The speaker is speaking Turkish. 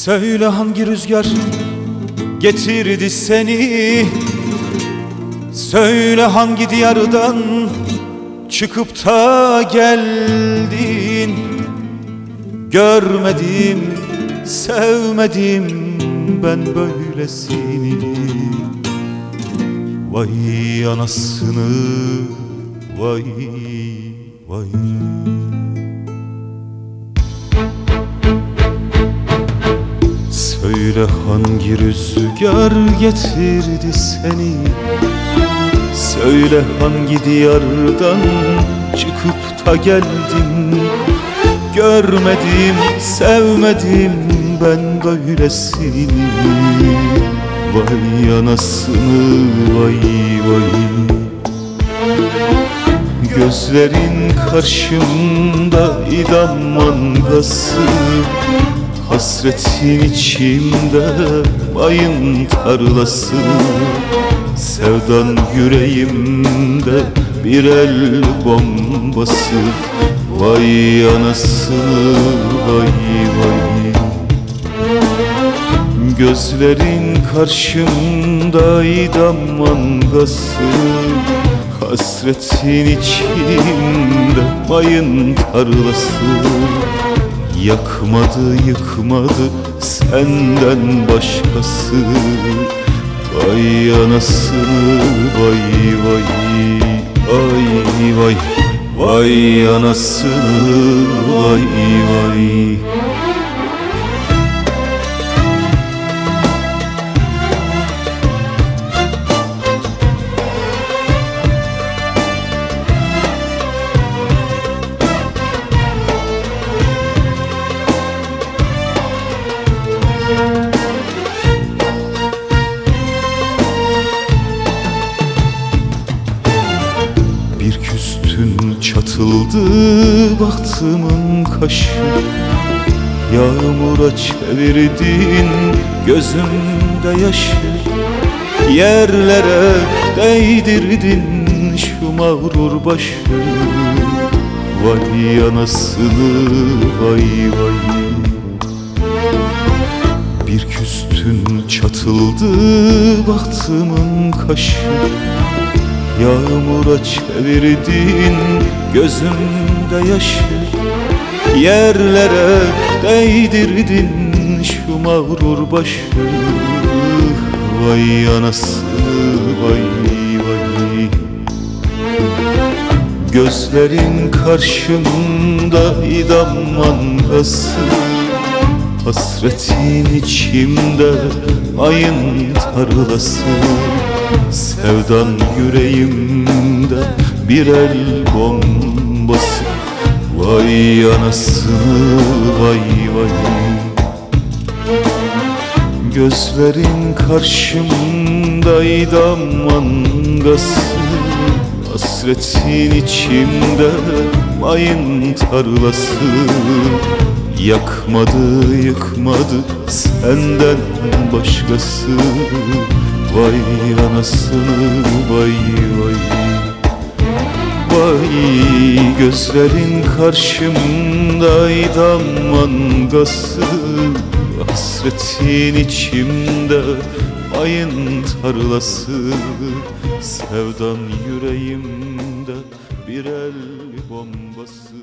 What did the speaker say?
Söyle hangi rüzgar getirdi seni? Söyle hangi diyardan çıkıp da geldin? Görmedim, sevmedim ben böylesini. Vay anasını, vay vay Söyle hangi rüzgar getirdi seni? Söyle hangi diyardan çıkıp da geldin? Görmedim, sevmedim ben böylesini. Vay anasını, vay vay. Gözlerin karşımda idam mangası Hasretin içimde mayın tarlası. Sevdan yüreğimde bir el bombası. Vay anasını vay vay. Gözlerin karşımda idam mangası Hasretin içimde mayın tarlası Yakmadı yıkmadı senden başkası. Vay anasını vay vay Ay vay. Vay anasını vay vay çatıldı bahtımın kaşı. Yağmura çevirdin gözümde yaşı. Yerlere değdirdin şu mağrur başı. Vay anasını vay vay. Bir küstün çatıldı bahtımın kaşı Yağmura çevirdin gözümde yaşı Yerlere değdirdin şu mağrur başı. Vay anasını vay vay. Gözlerin karşımda idam mangası Hasretin içimde ayın tarlası Sevdan yüreğimde bir el bombası. Vay anasını vay vay. Gözlerin karşımda idam mangası Hasretin içimde mayın tarlası. Yakmadı yıkmadı senden başkası Vay anasını vay vay. Vay gözlerin karşımda idam mangası Hasretin içimde ayın tarlası. Sevdan yüreğimde bir el bombası